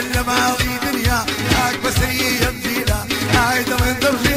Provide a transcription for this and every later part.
اللي ما دنيا يا هاك بسريه يمدينا هاي دم درلي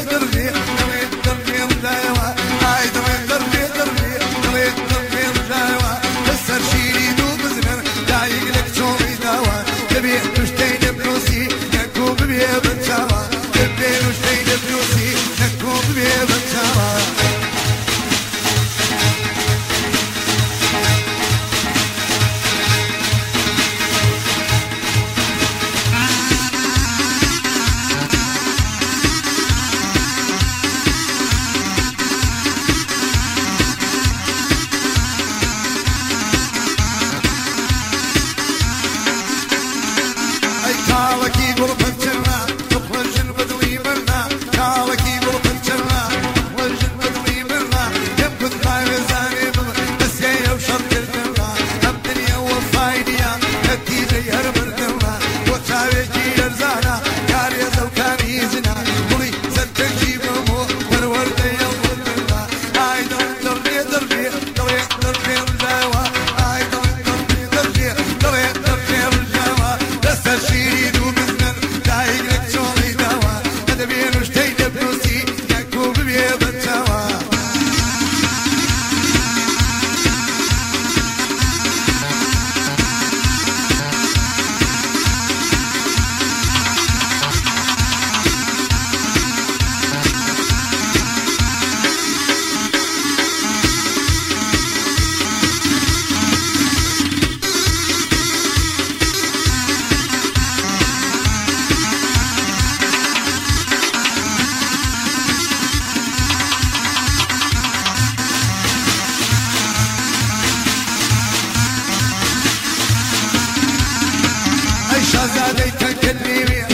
can be.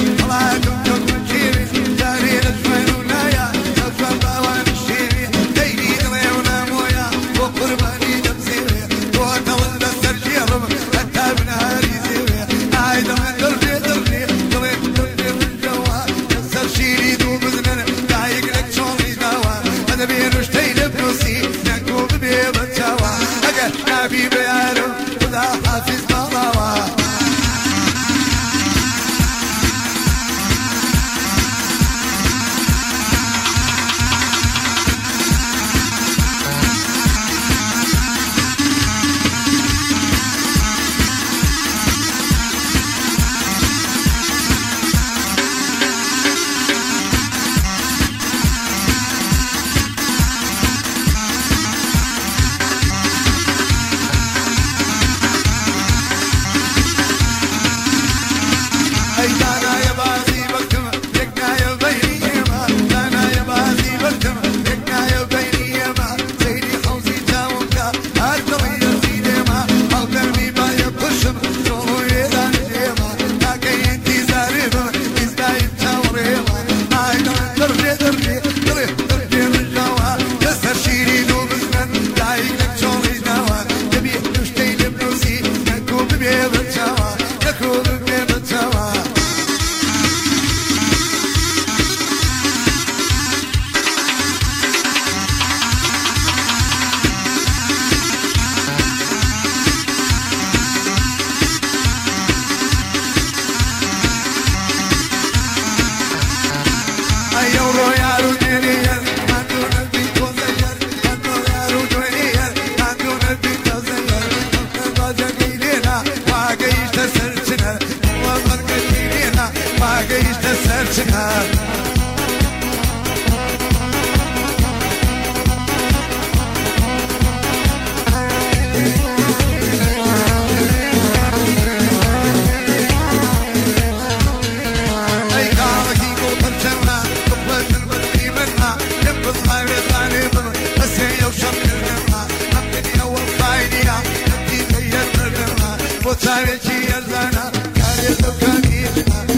Sarıcı yazana, kar yazıp kanı